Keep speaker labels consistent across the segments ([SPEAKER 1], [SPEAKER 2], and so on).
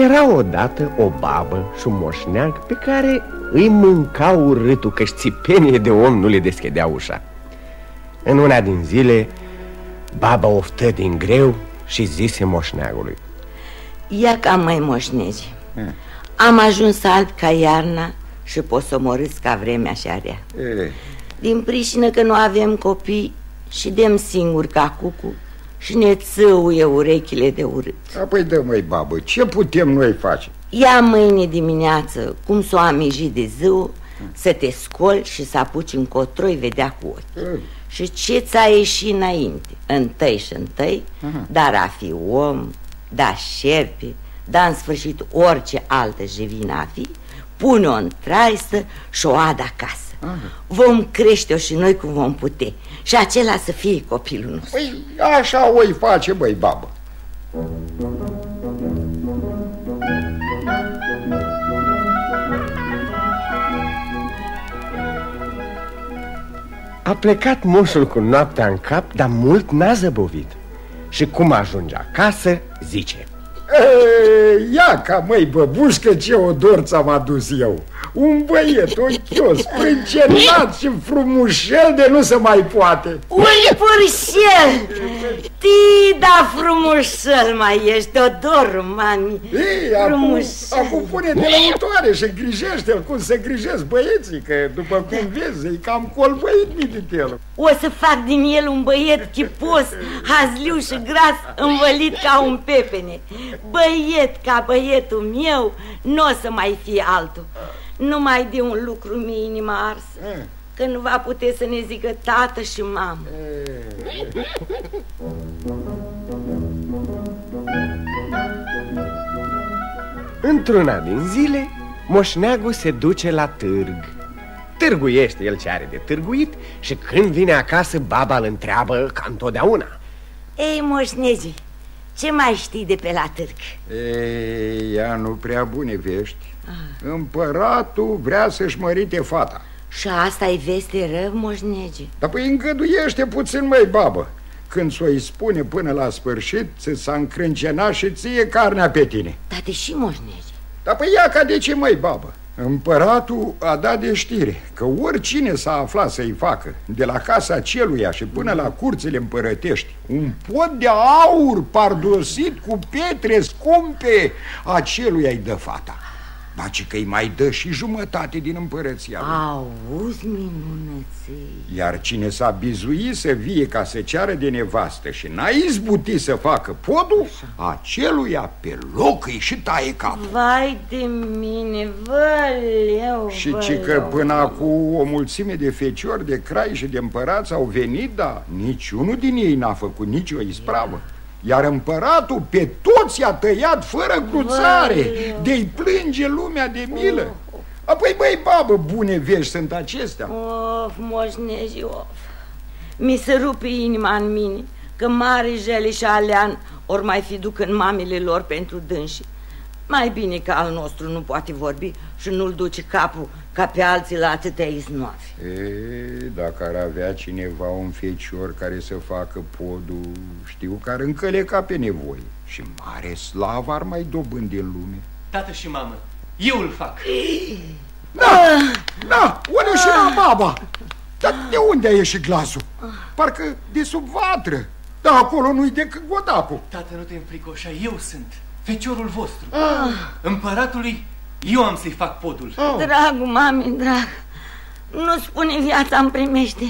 [SPEAKER 1] ci că era odată o babă și un moșneag pe care îi mânca urâtul că țipenie de om nu le deschidea ușa. În una din zile, baba oftă din greu și zise moșneagului
[SPEAKER 2] Ia ca mai moșnezi. Am ajuns alb ca iarna și posomorâs ca vremea și area.
[SPEAKER 3] E,
[SPEAKER 2] Din prișină că nu avem copii și dem singur ca cucu Și ne țăuie urechile de urât
[SPEAKER 3] apoi dă măi babă, ce putem noi face?
[SPEAKER 2] Ia mâine dimineață, cum s-o amiji de ziua, să te scoli și să apuci încotroi vedea cu ochi.
[SPEAKER 3] E,
[SPEAKER 2] Și ce ți-a ieșit înainte? Întâi și întâi, dar a fi om, da șerpe, da în sfârșit orice altă jevină a fi, pune-o în traistă și o adă acasă. Vom crește-o și noi cum vom putea și acela să fie copilul nostru.
[SPEAKER 3] Păi așa o-i face, băi babă.
[SPEAKER 1] A plecat moșul cu noaptea în cap, dar mult n-a zăbovit. Și cum ajunge acasă, zice
[SPEAKER 3] e, Ia ca măi băbușcă ce odor ți-am adus eu Un băiet ochios, prâncenat și frumușel de nu se mai poate
[SPEAKER 2] Un purșel! Ti, da frumușel mai ești, Odor, mami.
[SPEAKER 3] Ei, acum,
[SPEAKER 2] Frumușel.
[SPEAKER 3] acum pune-te lăutoare și grijește-l cum se grijesc băieții Că după cum vezi, e cam colbăit mititel
[SPEAKER 2] O să fac din el un băiet chipos, hazliu și gras, învălit ca un pepene. Băiet ca băietul meu, nu o să mai fie altul. Numai de un lucru mi inima arsă. Că nu va putea să ne zică tată și mamă.
[SPEAKER 1] Într-una din zile, moșneagul se duce la târg. Târguiește el ce are de târguit și când vine acasă, baba îl întreabă ca întotdeauna.
[SPEAKER 2] Ei, moșnezi, ce mai știi de pe la târg?
[SPEAKER 3] Ei, ea nu prea bune vești. Împăratul vrea să-și mărite fata
[SPEAKER 2] Și asta e veste rău, moșnege?
[SPEAKER 3] Dar păi îngăduiește puțin, măi, babă. Când s-o îi spune până la sfârșit Ți s-a încrâncenat și ție carnea pe tine.
[SPEAKER 2] Dar deși moșnege?
[SPEAKER 3] Dar păi ia ca de ce, măi, babă? Împăratul a dat de știre că oricine s-a aflat să-i facă De la casa celuia și până la curțile împărătești Un pod de aur pardosit cu pietre scumpe Aceluia-i dă fata Baci că îi mai dă și jumătate din împărăția lui
[SPEAKER 2] Auzi, minunăței
[SPEAKER 3] Iar cine s-a bizuit să vie ca să ceară de nevastă și n-a izbutit să facă podul, aceluia pe loc îi și taie capul.
[SPEAKER 2] Vai de mine, văleu,
[SPEAKER 3] Și ci că
[SPEAKER 2] văleu.
[SPEAKER 3] până acum o mulțime de feciori, de crai și de împărați au venit, dar niciunul din ei n-a făcut nicio ispravă. Iar împăratul pe toți i-a tăiat fără cruțare, de-i plânge lumea de milă. Apoi, băi, babă, bune vești sunt acestea.
[SPEAKER 2] Of, moșneji, of Mi se rupe inima în mine Că mare jele și alean Ori mai fi duc în mamele lor pentru dânsi Mai bine că al nostru nu poate vorbi Și nu-l duce capul Ca pe alții la atâtea iznoafe
[SPEAKER 3] E, dacă ar avea cineva un fecior care să facă podul, știu că ar încăleca pe nevoie și mare slavă ar mai dobândi în lume.
[SPEAKER 4] Tată și mamă, eu îl fac.
[SPEAKER 3] Da, da, unde și la baba? Dar de unde a ieșit glasul? Parcă de sub vatră. Dar acolo nu-i decât godapul.
[SPEAKER 4] Tată, nu te înfricoșa, eu sunt, feciorul vostru. Împăratului, eu am să-i fac podul.
[SPEAKER 2] Dragul mami, drag Nu spune viața îmi primește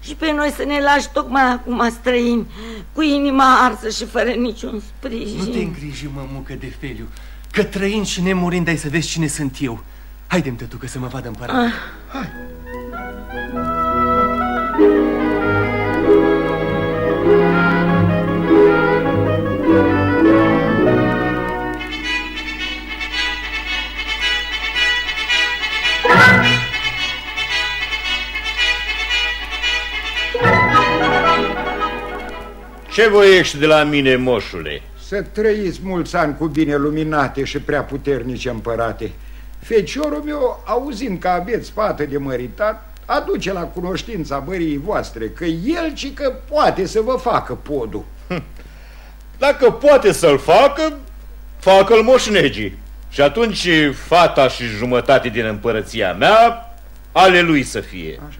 [SPEAKER 2] Și pe noi să ne lași tocmai acum străini Cu inima arsă și fără niciun sprijin
[SPEAKER 4] Nu te îngriji, mămucă de feliu, că trăind și nemurind ai să vezi cine sunt eu. Haide-mi, tătucă, să mă vadă împăratul.
[SPEAKER 5] Ce voiești de la mine, moșule?
[SPEAKER 3] Să trăiți mulți ani cu bine luminate și prea puternice împărate. Feciorul meu, auzind că aveți fată de măritat, aduce la cunoștința măriei voastre că el ci că poate să vă facă podul.
[SPEAKER 5] Dacă poate să-l facă, facă-l moșnegii. Și atunci fata și jumătate din împărăția mea, ale lui să fie. Așa.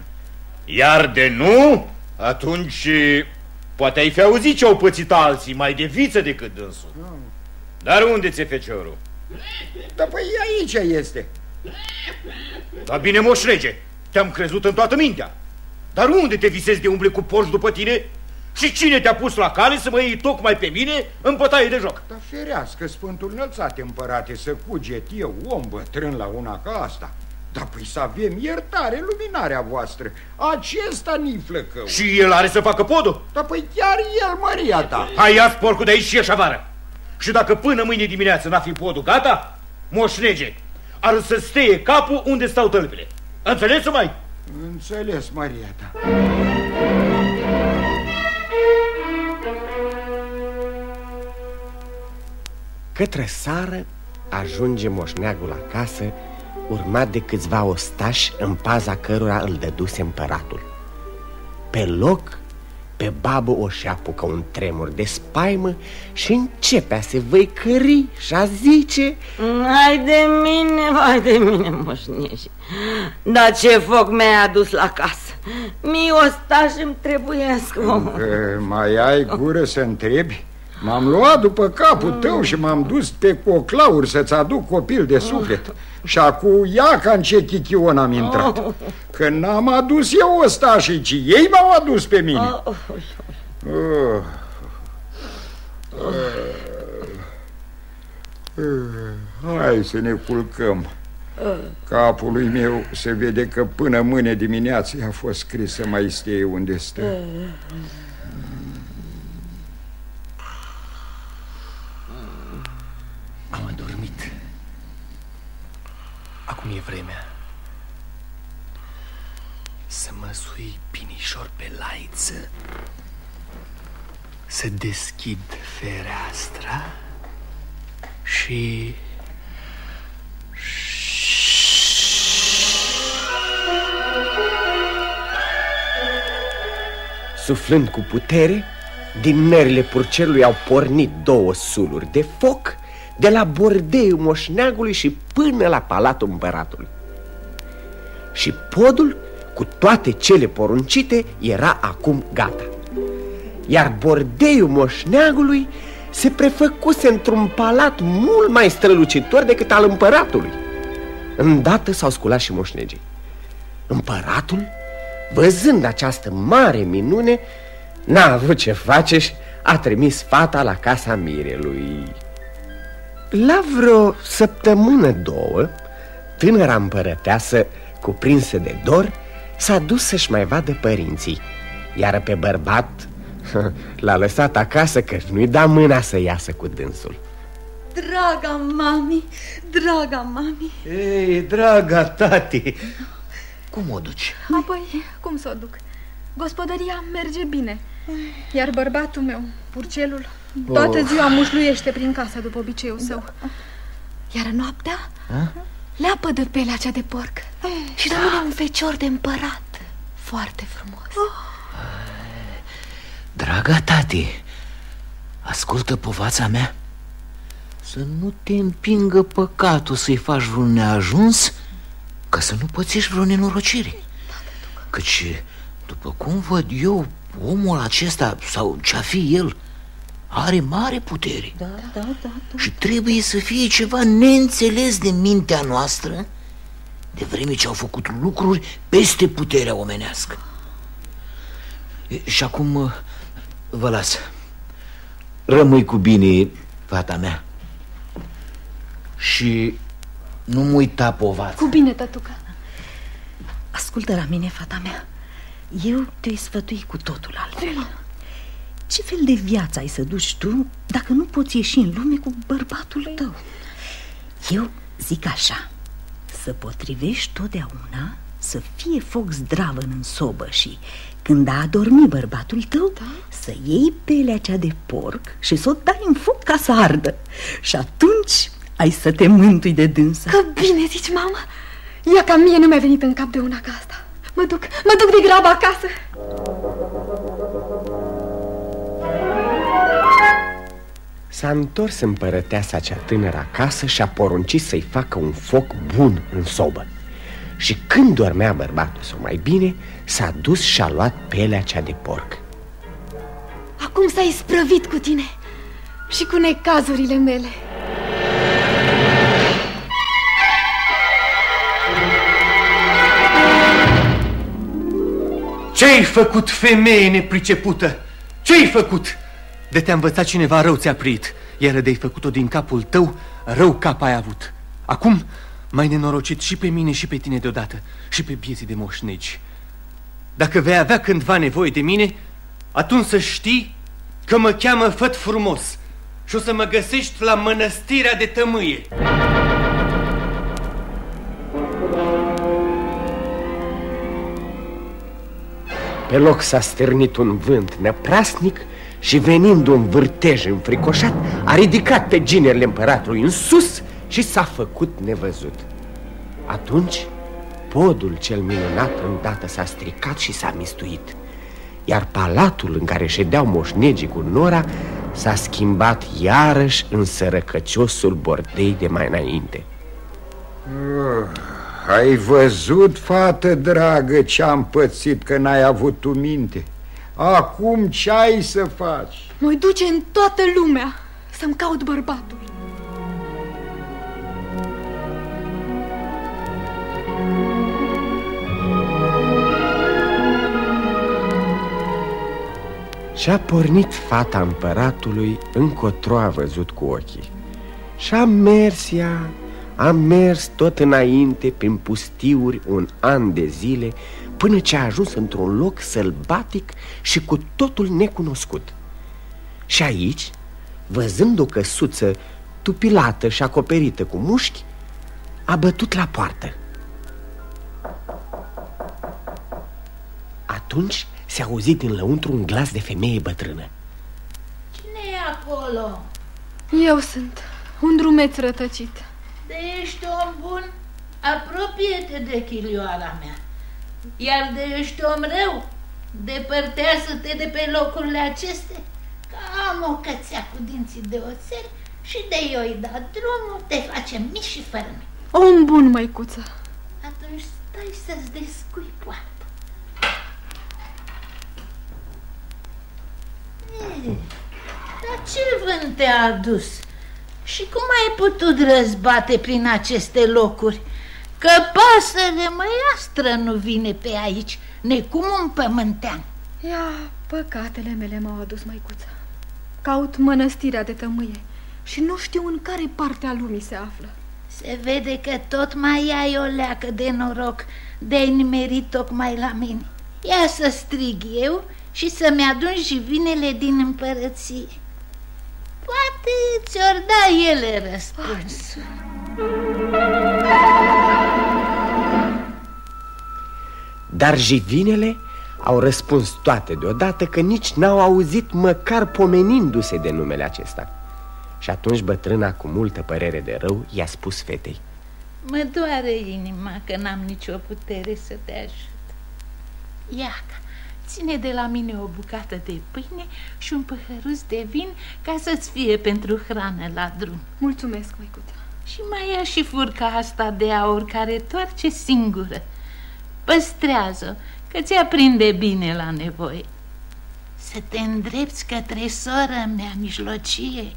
[SPEAKER 5] Iar de nu, atunci poate ai fi auzit ce au pățit alții mai de viță decât dânsul. No. Dar unde ți-e feciorul?
[SPEAKER 3] Da, păi aici este.
[SPEAKER 5] Da bine, moșrege, te-am crezut în toată mintea. Dar unde te visezi de umble cu porci după tine? Și cine te-a pus la cale să mă iei tocmai pe mine în bătaie de joc?
[SPEAKER 3] Da ferească, Sfântul Înălțate, împărate, să cuget eu, om bătrân la una ca asta. Dar păi să avem iertare, luminarea voastră. Acesta ni flăcău.
[SPEAKER 5] Și el are să facă podul?
[SPEAKER 3] Da păi chiar el, Maria ta.
[SPEAKER 5] Hai ia porcul de aici și ieși afară. Și dacă până mâine dimineață n-a fi podul gata, moșnege, ar să steie capul unde stau tălpile. Înțeles mai?
[SPEAKER 3] Înțeles, Maria ta.
[SPEAKER 1] Către sară ajunge moșneagul acasă, urmat de câțiva ostași în paza cărora îl dăduse împăratul. Pe loc, pe babă o apucă un tremur de spaimă și începe a se văicări și a zice
[SPEAKER 2] Hai de mine, hai de mine, moșnești Dar ce foc mi-ai adus la casă? Mii ostași îmi trebuiesc
[SPEAKER 3] Mai ai gură să întrebi? M-am luat după capul tău și m-am dus pe coclauri să-ți aduc copil de suflet. Și acum ia ca în ce chichion am intrat. Că n-am adus eu ostașii, ci ei m-au adus pe mine. Uh. Hai să ne culcăm. Capului meu se vede că până mâine dimineață a fost scris să mai stie unde stă
[SPEAKER 4] Acum e vremea să mă sui pinișor pe laiță, să deschid fereastra și...
[SPEAKER 1] Suflând cu putere, din merile purcelului au pornit două suluri de foc de la bordeiul moșneagului și până la palatul împăratului. Și podul, cu toate cele poruncite, era acum gata. Iar bordeiul moșneagului se prefăcuse într-un palat mult mai strălucitor decât al împăratului. Îndată s-au sculat și moșnegii. Împăratul, văzând această mare minune, n-a avut ce face și a trimis fata la casa mirelui. La vreo săptămână, două, tânăra împărăteasă, cuprinsă de dor, s-a dus să-și mai vadă părinții Iar pe bărbat l-a lăsat acasă că nu-i da mâna să iasă cu dânsul
[SPEAKER 6] Draga mami, draga mami
[SPEAKER 5] Ei, draga tati, cum o duci?
[SPEAKER 6] Apoi, cum să o duc? Gospodăria merge bine Iar bărbatul meu, purcelul, Toată oh. ziua mușluiește prin casă după obiceiul da. său Iar noaptea A? leapă de pelea cea de porc Și rămâne un fecior de împărat Foarte frumos oh.
[SPEAKER 7] Draga tati, ascultă povața mea Să nu te împingă păcatul să-i faci vreun neajuns Ca să nu pățești vreo nenorocire Căci, după cum văd eu, omul acesta, sau ce-a fi el are mare putere.
[SPEAKER 6] Da, da, da, da.
[SPEAKER 7] Și trebuie să fie ceva neînțeles de mintea noastră De vreme ce au făcut lucruri peste puterea omenească. Și acum uh, vă las. Rămâi cu bine, fata mea. Și nu-mi uita povața
[SPEAKER 6] Cu bine, tătuca
[SPEAKER 8] Ascultă la mine, fata mea. Eu te-i sfătui cu totul altfel ce fel de viață ai să duci tu dacă nu poți ieși în lume cu bărbatul tău? Eu zic așa, să potrivești totdeauna să fie foc zdravă în sobă și când a adormit bărbatul tău, da? să iei pelea cea de porc și să o dai în foc ca să ardă. Și atunci ai să te mântui de dânsa.
[SPEAKER 6] Că bine zici, mama! Ia ca mie nu mi-a venit în cap de una ca asta. Mă duc, mă duc de grabă acasă.
[SPEAKER 1] S-a întors împărăteasa cea tânără acasă și a poruncit să-i facă un foc bun în sobă Și când dormea bărbatul sau mai bine, s-a dus și a luat pelea cea de porc
[SPEAKER 6] Acum s-a isprăvit cu tine și cu necazurile mele
[SPEAKER 4] Ce-ai făcut, femeie nepricepută? Ce-ai făcut? De te-a învățat cineva rău ți-a prit Iar de-ai făcut-o din capul tău, rău cap ai avut. Acum mai nenorocit și pe mine și pe tine deodată Și pe bieții de moșnegi. Dacă vei avea cândva nevoie de mine Atunci să știi că mă cheamă Făt Frumos Și o să mă găsești la mănăstirea de tămâie.
[SPEAKER 1] Pe loc s-a stârnit un vânt neprasnic și venind un vârtej înfricoșat, a ridicat pe ginerile împăratului în sus și s-a făcut nevăzut. Atunci, podul cel minunat îndată s-a stricat și s-a mistuit, iar palatul în care ședeau moșnegii cu Nora s-a schimbat iarăși în sărăcăciosul bordei de mai înainte.
[SPEAKER 3] Uh, ai văzut, fată dragă, ce-am pățit că n-ai avut tu minte? Acum ce ai să faci?
[SPEAKER 6] Mă duce în toată lumea să-mi caut bărbatul
[SPEAKER 1] Și-a pornit fata împăratului încotro a văzut cu ochii Și-a mers ea, a mers tot înainte prin pustiuri un an de zile Până ce a ajuns într-un loc sălbatic și cu totul necunoscut. Și aici, văzând o căsuță tupilată și acoperită cu mușchi A bătut la poartă. Atunci se auzi din lăuntru un glas de femeie bătrână.
[SPEAKER 9] Cine e acolo?
[SPEAKER 6] Eu sunt, un drumeț rătăcit.
[SPEAKER 9] De ești om bun? Apropie-te de chilioara mea Iar de ești om rău? Depărtează-te de pe locurile acestea Că am o cățea cu dinții de oțel Și de eu da drumul, te facem mici și fără
[SPEAKER 6] Om bun, măicuță
[SPEAKER 9] Atunci stai să-ți descui poarta Dar ce vânt te-a adus? Și cum ai putut răzbate prin aceste locuri? Că pasăre măiastră nu vine pe aici, necum un pământean.
[SPEAKER 6] Ia, păcatele mele m-au adus, măicuță. Caut mănăstirea de tămâie și nu știu în care parte a lumii se află.
[SPEAKER 9] Se vede că tot mai ai o leacă de noroc de-ai nimerit tocmai la mine. Ia să strig eu și să-mi adun vinele din împărăție. Poate ți-or da ele răspuns.
[SPEAKER 1] Dar jivinele au răspuns toate deodată că nici n-au auzit măcar pomenindu-se de numele acesta. Și atunci bătrâna cu multă părere de rău i-a spus fetei.
[SPEAKER 9] Mă doare inima că n-am nicio putere să te ajut. Iaca, ține de la mine o bucată de pâine și un păhăruț de vin ca să-ți fie pentru hrană la drum.
[SPEAKER 6] Mulțumesc, măicuță
[SPEAKER 9] Și mai ia și furca asta de aur care toarce singură. Păstrează, că ți aprinde bine la nevoie. Să te îndrepți către sora mea mijlocie.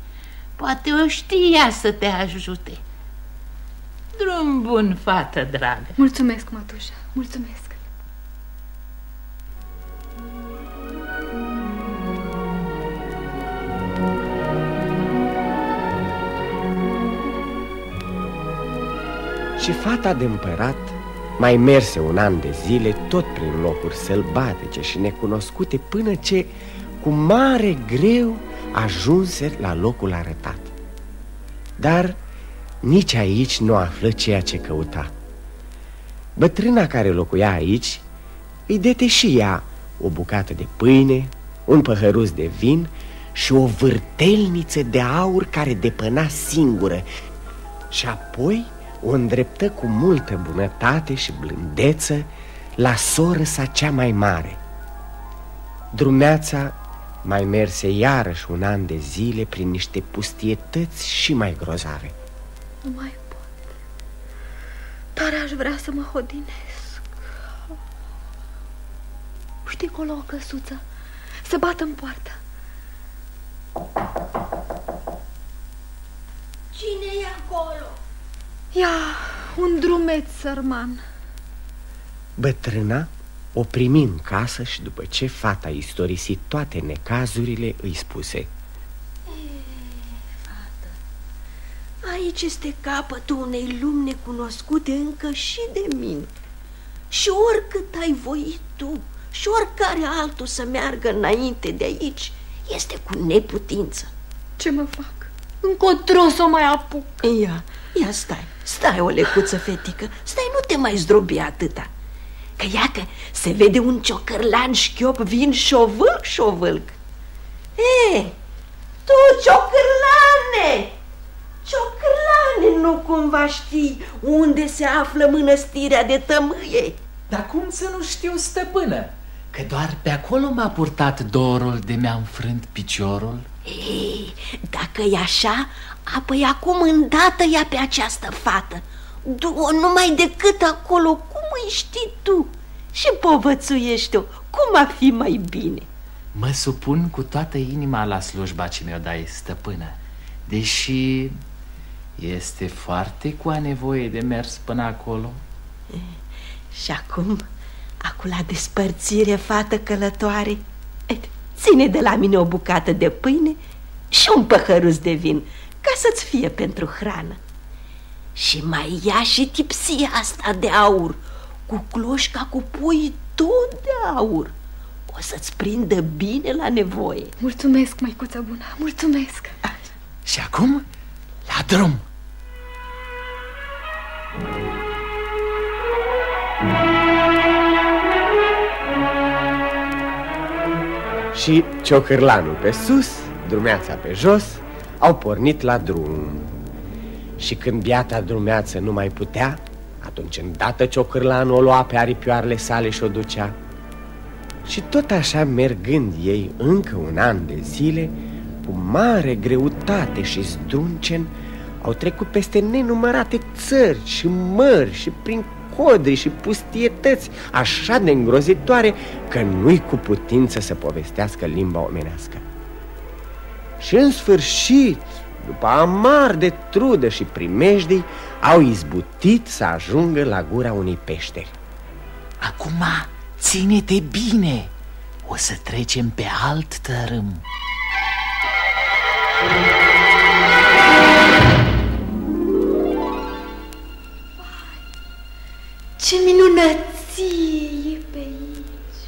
[SPEAKER 9] Poate o știa să te ajute. Drum bun, fată dragă.
[SPEAKER 6] Mulțumesc, mătușa, mulțumesc
[SPEAKER 1] Și fata de împărat mai merse un an de zile tot prin locuri sălbatice și necunoscute Până ce, cu mare greu, ajunse la locul arătat. Dar nici aici nu află ceea ce căuta. Bătrâna care locuia aici îi dete și ea o bucată de pâine, un păhăruț de vin și o vârtelniță de aur care depăna singură. Și apoi o îndreptă cu multă bunătate și blândeță la soră sa cea mai mare Drumeața mai merse iarăși un an de zile prin niște pustietăți și mai grozave.
[SPEAKER 6] Nu mai pot. Tare aș vrea să mă hodinesc. Știi acolo o căsuță? Să bat în poartă.
[SPEAKER 10] Cine e acolo?
[SPEAKER 6] Ia, un drumeț sărman.
[SPEAKER 1] Bătrâna o primi în casă și după ce fata istorisit toate necazurile, îi spuse
[SPEAKER 10] e, fată, Aici este capătul unei lumi necunoscute încă și de mine Și oricât ai voit tu și oricare altul să meargă înainte de aici Este cu neputință
[SPEAKER 6] Ce mă fac? Încotro să o mai apuc
[SPEAKER 10] Ia, ia stai, stai o lecuță fetică Stai, nu te mai zdrobi atâta. Că ia că se vede un ciocărlan șchiop vin șovâlc, șovâlc. E, tu ciocărlane, ciocărlane, nu cumva știi unde se află mănăstirea de tămâie?
[SPEAKER 9] Dar cum să nu știu, stăpână? Că doar pe acolo m-a purtat dorul de mi-a înfrânt piciorul?
[SPEAKER 10] Ei, dacă e așa, apoi acum îndată ia pe această fată. Du-o numai decât acolo, cum îi știi tu? Și povățuiește-o, cum a fi mai bine?
[SPEAKER 9] Mă supun cu toată inima la slujba ce mi-o dai, stăpână. Deși este foarte cu a nevoie de mers până acolo.
[SPEAKER 10] E, Și acum, acum la despărțire, fată călătoare Ține de la mine o bucată de pâine și un păhăruț de vin Ca să-ți fie pentru hrană. Și mai ia și tipsia asta de aur Cu cloșca cu pui tot de aur. O să-ți prindă bine la nevoie.
[SPEAKER 6] Mulțumesc, măicuța bună, mulțumesc.
[SPEAKER 9] Și acum, la drum.
[SPEAKER 1] Și ciocârlanul pe sus, drumeața pe jos Au pornit la drum și când biata drumeață nu mai putea, atunci îndată ciocârlanul o lua pe aripioarele sale și o ducea. Și tot așa mergând ei încă un an de zile, cu mare greutate și zdruncen, au trecut peste nenumărate țări și mări și prin codri și pustietăți așa de îngrozitoare că nu-i cu putință să povestească limba omenească. Și în sfârșit, după amar de trudă și primejdii, au izbutit să ajungă la gura unei peșteri.
[SPEAKER 9] Acum ține-te bine, o să trecem pe alt tărâm.
[SPEAKER 10] Ce minunăție e pe aici!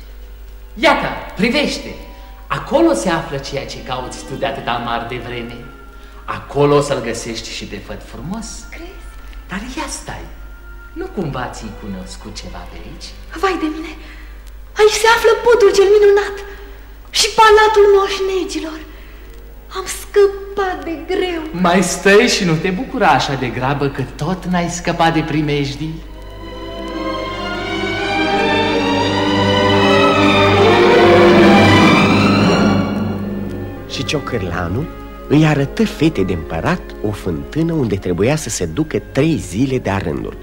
[SPEAKER 9] Iată, privește! Acolo se află ceea ce cauți tu de atâta mare de vreme. Acolo o să-l găsești și pe făt frumos.
[SPEAKER 10] Crezi?
[SPEAKER 9] Dar ia stai, nu cumva ți-ai cunoscut ceva pe aici?
[SPEAKER 6] Vai de mine, aici se află podul cel minunat și palatul moșnegilor. Am scăpat de greu.
[SPEAKER 9] Mai stai și nu te bucura așa de grabă că tot n-ai scăpat de primejdii?
[SPEAKER 1] Și ciocârlanul îi arătă fete de împărat o fântână unde trebuia să se ducă trei zile de rândul.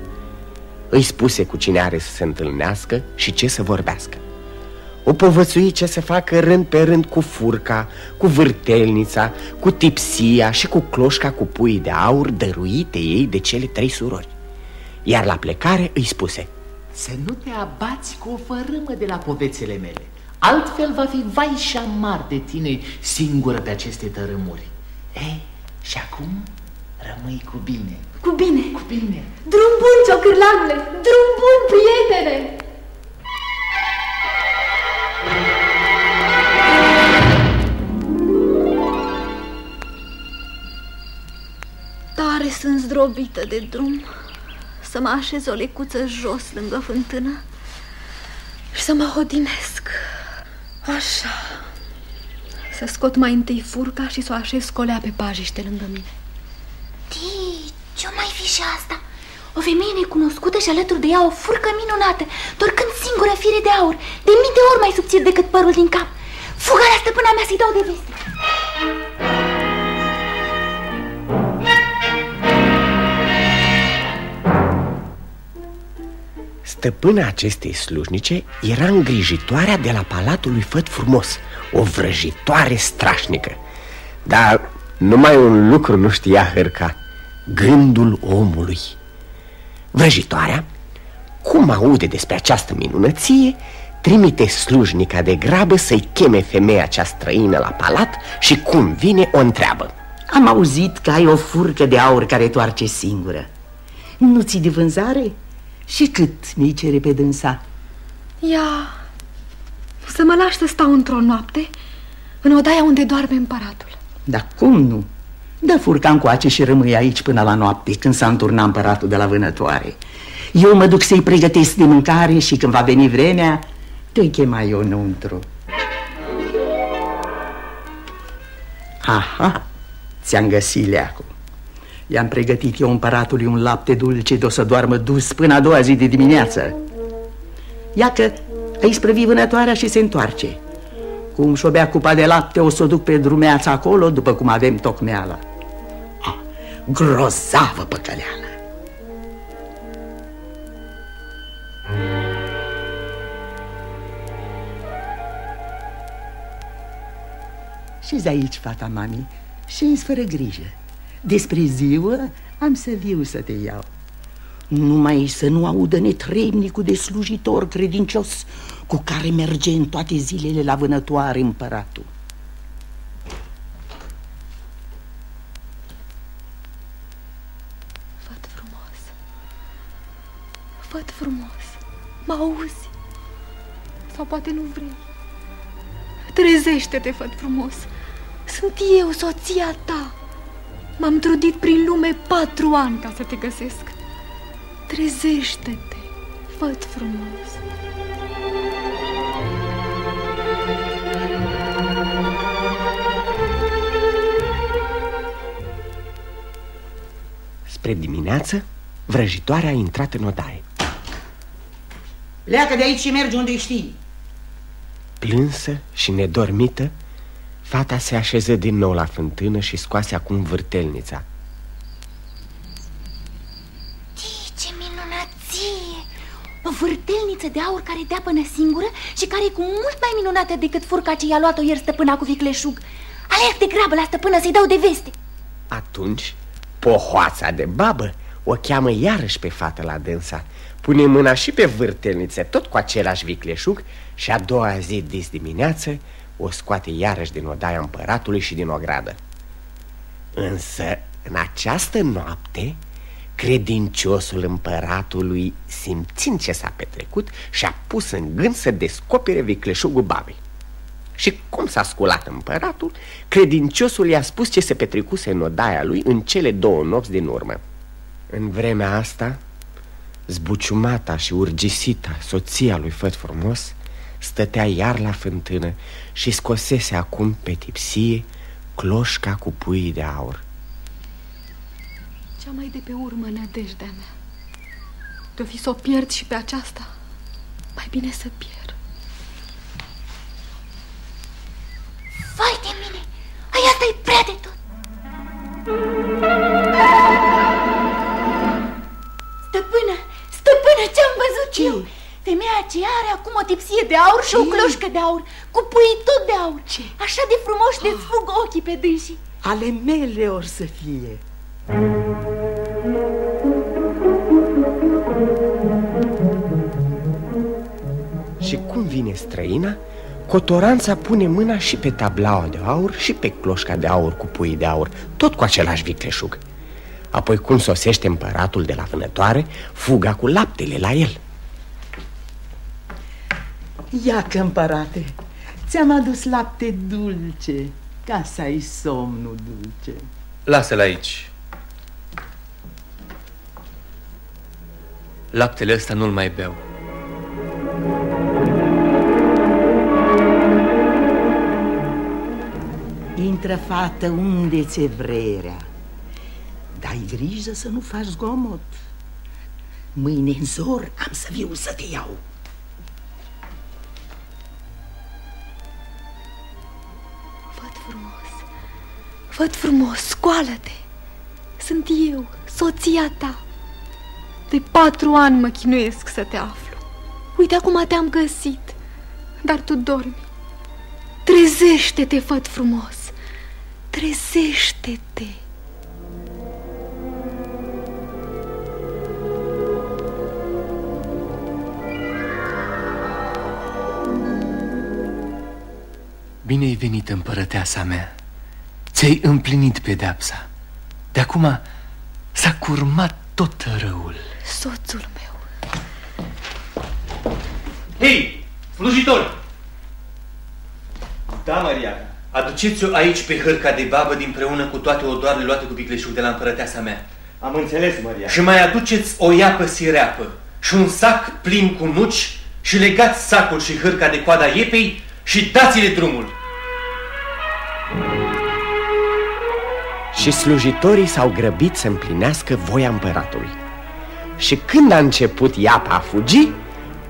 [SPEAKER 1] Îi spuse cu cine are să se întâlnească și ce să vorbească. O povățui ce să facă rând pe rând cu furca, cu vârtelnița, cu tipsia și cu cloșca cu pui de aur dăruite ei de cele trei surori. Iar la plecare îi spuse
[SPEAKER 9] Să nu te abați cu o fărâmă de la povețele mele Altfel va fi vai și amar de tine singură pe aceste tărâmuri. E, și acum rămâi cu bine.
[SPEAKER 6] Cu bine.
[SPEAKER 9] Cu bine.
[SPEAKER 6] Drum bun, ciocârlanule Drum bun, prietene. Tare sunt zdrobită de drum Să mă așez o lecuță jos lângă fântână Și să mă hodinesc Așa. Să scot mai întâi furca și să o așez colea pe pajiște lângă mine.
[SPEAKER 10] Tii, ce mai fi și asta? O femeie necunoscută și alături de ea o furcă minunată Torcând singură fire de aur De mii de ori mai subțiri decât părul din cap.
[SPEAKER 11] Fuga la stăpâna mea să-i dau de veste
[SPEAKER 1] Stăpâna acestei slujnice era îngrijitoarea de la palatul lui Făt Frumos O vrăjitoare strașnică. Dar numai un lucru nu știa hârca Gândul omului. Vrăjitoarea, cum aude despre această minunăție Trimite slujnica de grabă să-i cheme femeia cea străină la palat Și cum vine o întreabă.
[SPEAKER 8] Am auzit că ai o furcă de aur care toarce singură. Nu ți de vânzare? Și cât mi cere pe dânsa?
[SPEAKER 6] Ia, să mă lași să stau într-o noapte În odaia unde doarme împăratul
[SPEAKER 8] Dar cum nu? Dă furca încoace și rămâi aici până la noapte Când s-a înturnat împăratul de la vânătoare Eu mă duc să-i pregătesc de mâncare Și când va veni vremea Te-i chema eu înăuntru Aha, ți-am găsit leacul I-am pregătit eu împăratului un lapte dulce de o să doarmă dus până a doua zi de dimineață. Ia că îi sprăvi vânătoarea și se întoarce. Cum și-o bea cupa de lapte, o să o duc pe drumeața acolo, după cum avem tocmeala. Ah, Grozavă păcăleală! Și aici, fata mami, și fără grijă despre ziua am să viu să te iau. Numai să nu audă netrebnicul de slujitor credincios Cu care merge în toate zilele la vânătoare împăratul.
[SPEAKER 6] Văd frumos. Văd frumos. Mă auzi? Sau poate nu vrei? Trezește-te, făt frumos. Sunt eu, soția ta M-am trudit prin lume patru ani ca să te găsesc. Trezește-te, fă frumos.
[SPEAKER 1] Spre dimineață, vrăjitoarea a intrat în odaie.
[SPEAKER 8] Pleacă de aici și mergi unde știi.
[SPEAKER 1] Plânsă și nedormită, Fata se așeză din nou la fântână și scoase acum vârtelnița.
[SPEAKER 11] Ce minunăție! O vârtelniță de aur care dea până singură și care e cu mult mai minunată decât furca ce i-a luat-o ieri stăpâna cu vicleșug. Alerg de grabă la stăpână să-i dau de veste.
[SPEAKER 1] Atunci, pohoața de babă o cheamă iarăși pe fată la dânsa. Pune mâna și pe vârtelniță, tot cu același vicleșug Și a doua zi dis dimineață o scoate iarăși din odaia împăratului și din ogradă Însă, în această noapte, credinciosul împăratului, simțind ce s-a petrecut, și-a pus în gând să descopere vicleșugul babei și cum s-a sculat împăratul, credinciosul i-a spus ce se petrecuse în odaia lui în cele două nopți din urmă. În vremea asta, zbuciumata și urgisita soția lui Făt Frumos stătea iar la fântână și scosese acum pe tipsie cloșca cu pui de aur.
[SPEAKER 6] Cea mai de pe urmă nădejdea mea. De-o fi să o pierd și pe aceasta, mai bine să pierd.
[SPEAKER 11] Vai de mine! Ai asta e prea de tot! Stăpână! Stăpână, ce-am văzut Ce? eu? Femeia aceea are acum o tipsie de aur și o cloșcă de aur Cu pui tot de aur. Ce? Așa de frumos de fug ochii pe dânsii.
[SPEAKER 8] Ale mele or să fie.
[SPEAKER 1] Și cum vine străina, Cotoranța pune mâna și pe tablaua de aur și pe cloșca de aur cu pui de aur Tot cu același vicleșug Apoi cum sosește împăratul de la vânătoare, fuga cu laptele la el
[SPEAKER 8] Ia că împărate, ți-am adus lapte dulce Ca să ai somnul dulce.
[SPEAKER 4] Lasă-l aici. Laptele ăsta nu-l mai beau.
[SPEAKER 8] Intră, fată, unde ți-e vrerea. Dai grijă să nu faci zgomot. Mâine în zor am să viu să te iau
[SPEAKER 6] făt frumos, scoală-te! Sunt eu, soția ta. De patru ani mă chinuiesc să te aflu. Uite, acum te-am găsit, dar tu dormi. Trezește-te, făt frumos, trezește-te!
[SPEAKER 4] Bine ai venit, împărăteasa mea Ți-ai împlinit pedepsa De acum s-a curmat tot răul.
[SPEAKER 6] Soțul meu.
[SPEAKER 4] Hei, slujitori! Da, Maria, aduceți-o aici pe hârca de babă Dinpreună cu toate odoarele luate cu vicleșug de la împărăteasa mea.
[SPEAKER 1] Am înțeles, Maria.
[SPEAKER 4] Și mai aduceți o iapă sireapă Și un sac plin cu nuci Și legați sacul și hârca de coada iepei Și dați-le drumul
[SPEAKER 1] Și slujitorii s-au grăbit să împlinească voia împăratului. Și când a început iapa a fugi,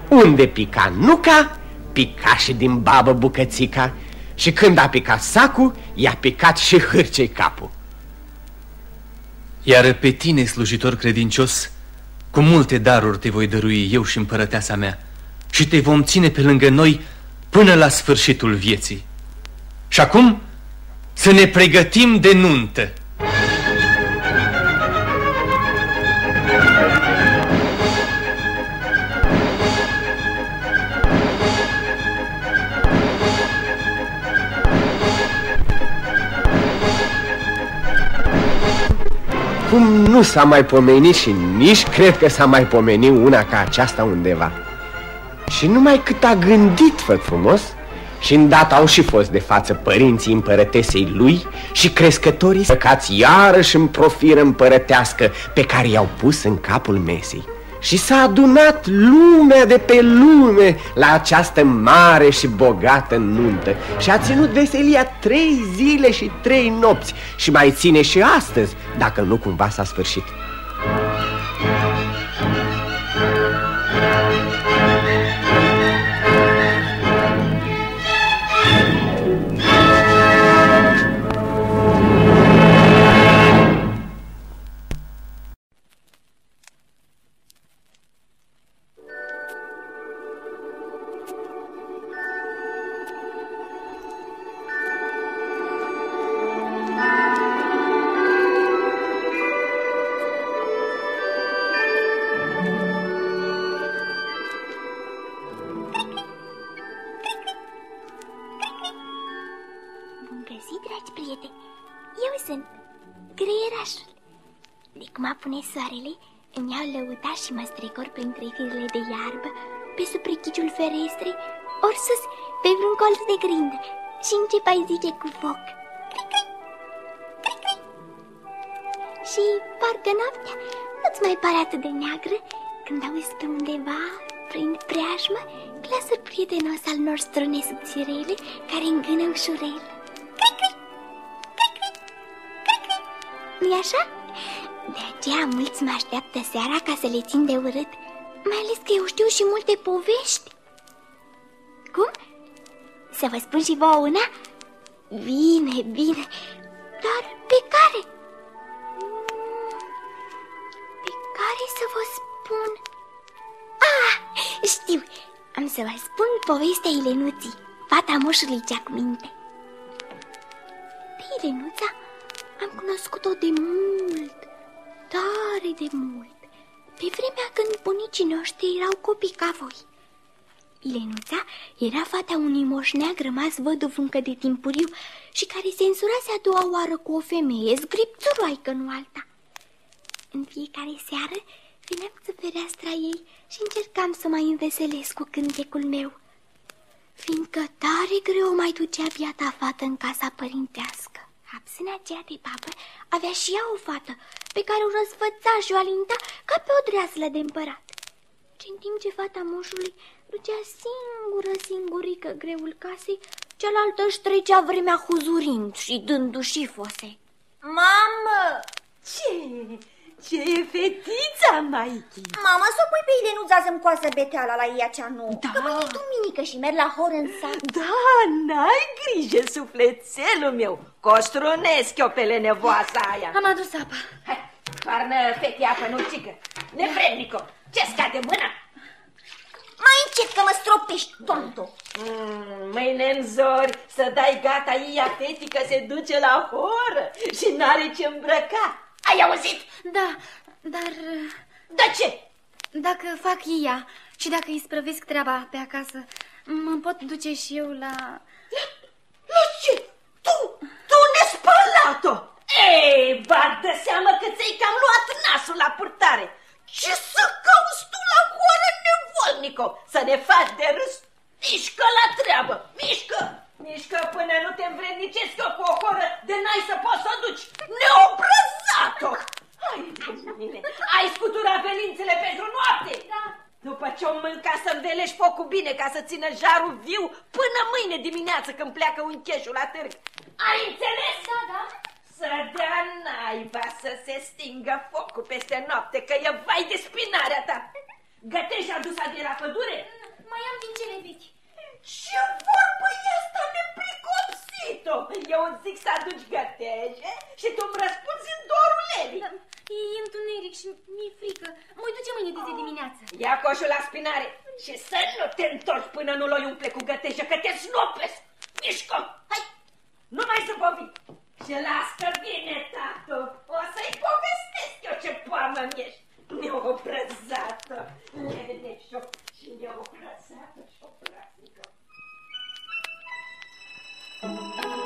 [SPEAKER 1] unde pica nuca, pica și din babă bucățica, și când a picat sacul, i-a picat și hârcei capul.
[SPEAKER 4] Iar pe tine, slujitor credincios, cu multe daruri te voi dărui eu și împărăteasa mea și te vom ține pe lângă noi până la sfârșitul vieții. Și acum să ne pregătim de nuntă.
[SPEAKER 1] Cum nu s-a mai pomenit și nici cred că s-a mai pomenit una ca aceasta undeva Și numai cât a gândit, făt frumos și îndată au și fost de față părinții împărătesei lui și crescătorii săcați iarăși în profiră împărătească pe care i-au pus în capul mesei. Și s-a adunat lumea de pe lume la această mare și bogată nuntă. Și a ținut veselia trei zile și trei nopți. Și mai ține și astăzi, dacă nu cumva s-a sfârșit
[SPEAKER 12] și mă strecor printre firele de iarbă, pe suprichiciul ferestrei, ori sus, pe vreun colț de grindă și încep ai zice cu foc. Și parcă noaptea nu-ți mai pare atât de neagră când auzi pe undeva, prin preajmă, glasul prietenos al nostru nesubțirele care îngână ușurel. Nu-i așa? De aceea mulți mă așteaptă seara ca să le țin de urât Mai ales că eu știu și multe povești Cum? Să vă spun și vouă una? Bine, bine Dar pe care? Pe care să vă spun? Ah, știu Am să vă spun povestea Ilenuții Fata moșului cea cu minte Pe Ilenuța am cunoscut-o de mult tare de mult, pe vremea când bunicii noștri erau copii ca voi. Lenuța era fata unui moșneag rămas văduv încă de timpuriu și care se însurase a doua oară cu o femeie, zgripțuroaică, nu alta. În fiecare seară veneam să fereastra ei și încercam să mai înveselesc cu cântecul meu, fiindcă tare greu mai ducea biata fată în casa părintească. Absâna aceea de babă avea și ea o fată pe care o răsfăța și o alinta ca pe o dreaslă de împărat. Și în timp ce fata moșului ducea singură, singurică greul casei, cealaltă își trecea vremea huzurind și dându-și fose.
[SPEAKER 13] Mamă! Ce? Ce e fetița, Maichi?
[SPEAKER 14] Mama, să o pui pe Ilenuța să-mi coasă beteala la ea cea nouă.
[SPEAKER 13] Da.
[SPEAKER 14] Că mâine e duminică și merg la hor în sat.
[SPEAKER 13] Da, n-ai grijă, sufletelul meu. Costrunesc eu pe lenevoasa aia.
[SPEAKER 15] Am adus apa.
[SPEAKER 13] Hai, toarnă fetii apă, nu cică. Nevrednico, ce scade mâna?
[SPEAKER 14] Mai încet că mă stropești, tonto.
[SPEAKER 13] Mm, mâine în zori să dai gata ea fetii că se duce la horă și n-are ce îmbrăca. Ai auzit?
[SPEAKER 15] Da, dar...
[SPEAKER 13] Da ce?
[SPEAKER 15] Dacă fac ea și dacă îi sprăvesc treaba pe acasă, mă pot duce și eu la...
[SPEAKER 13] La ce? Tu, tu nespălat-o! Ei, ba, dă seama că ți-ai cam luat nasul la purtare. Ce să cauți tu la horă, nevolnico? Să ne faci de râs? Mișcă la treabă, mișcă! Mișcă până nu te învrednicesc eu cu o horă de n-ai să poți să o duci. Neobrăzat-o! Hai de mine, ai scutura velințele pentru noapte? Da. După ce o mânca să învelești focul bine ca să țină jarul viu până mâine dimineață când pleacă un cheșul la târg. Ai înțeles?
[SPEAKER 15] Da, da.
[SPEAKER 13] Să dea naiba să se stingă focul peste noapte, că e vai de spinarea ta. Gătești adusa de la pădure?
[SPEAKER 15] Mai am din cele vechi.
[SPEAKER 13] Ce vorbă e asta nepricopsit-o? Eu zic să aduci găteje și tu îmi răspunzi în dorul Leli.
[SPEAKER 15] Da, e întuneric și mi-e frică. Mă voi duce mâine de zi dimineață.
[SPEAKER 13] Ia coșul la spinare și să nu te întorci până nu l-o umple cu găteje, că te snopesc. Mișcă! Hai! Nu mai să povi! Și las că vine tatu. O să-i povestesc eu ce poamă mi-ești. Neobrăzată, leneșo și neobrăzată și obraznică.
[SPEAKER 14] Ilenuțo,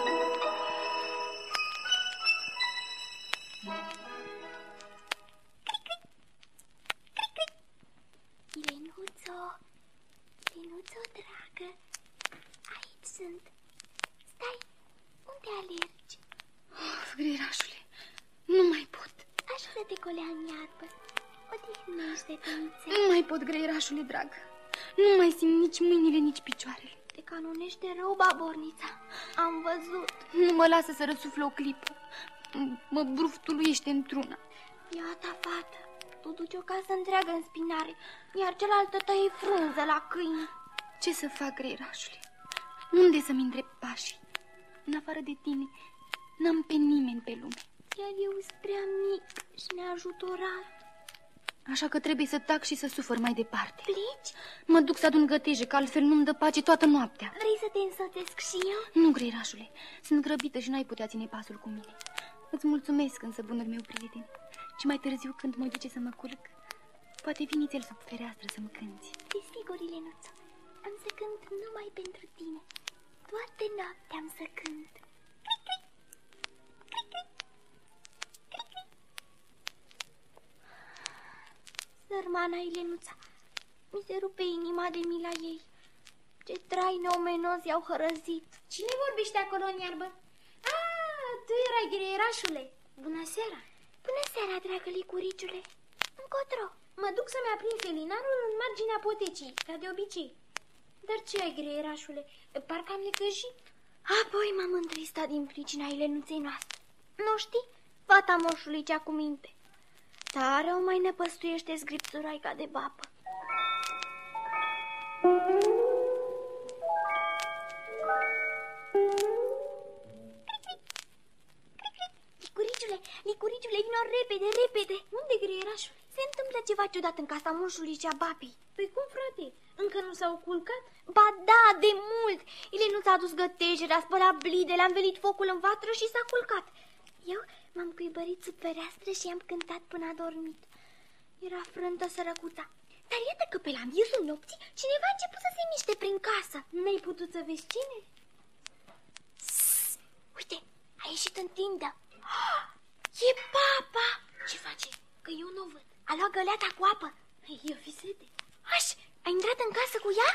[SPEAKER 14] sunt. Stai, unde alergi?
[SPEAKER 15] Of, grirașule, nu mai pot.
[SPEAKER 14] Aș vrea de colea în iarbă. Odihnește-te, nițel.
[SPEAKER 15] Nu mai pot, grirașule drag. Nu mai simt nici mâinile, nici picioarele.
[SPEAKER 14] Te canonește rău, babornița. Am văzut.
[SPEAKER 15] Nu mă lasă să răsuflă o clipă. M- Mă bruftuluiește într-una.
[SPEAKER 14] Iată, fată, tu duci o casă întreagă în spinare, iar cealaltă tăie frunză la câini.
[SPEAKER 15] Ce să fac, greirașule? Unde să-mi întreb pașii? În afară de tine, n-am pe nimeni pe lume.
[SPEAKER 14] Iar eu sunt prea mic și neajutorat.
[SPEAKER 15] Așa că trebuie să tac și să sufăr mai departe.
[SPEAKER 14] Pleci?
[SPEAKER 15] Mă duc să adun găteje, că altfel nu-mi dă pace toată noaptea.
[SPEAKER 14] Vrei să te însoțesc și eu?
[SPEAKER 15] Nu, greirașule, sunt grăbită și n-ai putea ține pasul cu mine. Îți mulțumesc însă, bunul meu prieten. Și mai târziu, când mă duce să mă culc, poate vine el sub fereastră să mă cânti.
[SPEAKER 14] Desigur, Ilenuță, am să cânt numai pentru tine. Toată noaptea am să cânt. Cric, cric, cric, cric, cric, cric. Sărmana Ilenuța, mi se rupe inima de mila ei. Ce trai neomenos i-au hărăzit.
[SPEAKER 15] Cine vorbește acolo în iarbă? Ah, tu erai greierașule.
[SPEAKER 14] Bună seara! Bună seara, dragă licuriciule! Încotro!
[SPEAKER 15] Mă duc să-mi aprind felinarul în marginea potecii, ca de obicei. Dar ce ai, greierașule? Parcă am necăjit.
[SPEAKER 14] Apoi m-am întristat din pricina Ilenuței noastre. Nu știi? Fata moșului cea cu minte. Tare o mai năpăstuiește zgripțuraica de babă. Licuriciule, licuriciule, vino repede, repede. Unde greierașul? Se întâmplă ceva ciudat în casa moșului cea babei.
[SPEAKER 15] Păi cum, frate? Încă nu s-au culcat?
[SPEAKER 14] Ba da, de mult. Ile nu ți-a dus gătejere, a spălat blide, le-a învelit focul în vatră și s-a culcat. Eu m-am cuibărit sub fereastră și am cântat până a dormit. Era frântă sărăcuța. Dar iată că pe la miezul nopții cineva a început să se miște prin casă.
[SPEAKER 15] N-ai putut să vezi cine?
[SPEAKER 14] Sss, uite, a ieșit în tindă. Ah, e papa!
[SPEAKER 15] Ce face?
[SPEAKER 14] Că eu nu o văd. A luat găleata cu apă.
[SPEAKER 15] E fi sete.
[SPEAKER 14] Aș, ai intrat în casă cu ea?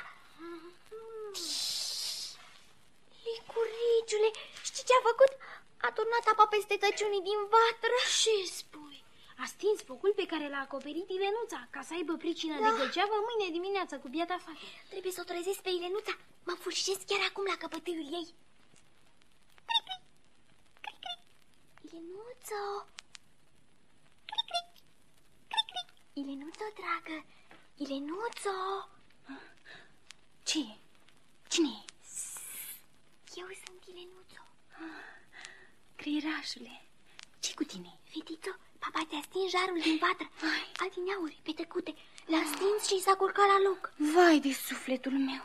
[SPEAKER 14] Licuriciule, știi ce a făcut? A turnat apa peste tăciunii din vatră.
[SPEAKER 15] Ce spui? A stins focul pe care l-a acoperit Ilenuța, ca să aibă pricină
[SPEAKER 14] Da.
[SPEAKER 15] de degeaba mâine dimineață cu biata fată.
[SPEAKER 14] Trebuie să o trezesc pe Ilenuța. Mă furșesc chiar acum la căpătâiul ei. Cric, cric, cric, cric. Ilenuță! Cric, cric,
[SPEAKER 12] Ilenuțo, dragă, Ilenuțo!
[SPEAKER 11] Ce e? Cine e?
[SPEAKER 12] Eu sunt Ilenuțo.
[SPEAKER 11] Creierașule, ce cu tine?
[SPEAKER 12] Fetițo, papa te-a stins jarul din vatră. Adineauri, pe tăcute. L-a stins și s-a culcat la loc.
[SPEAKER 11] Vai de sufletul meu.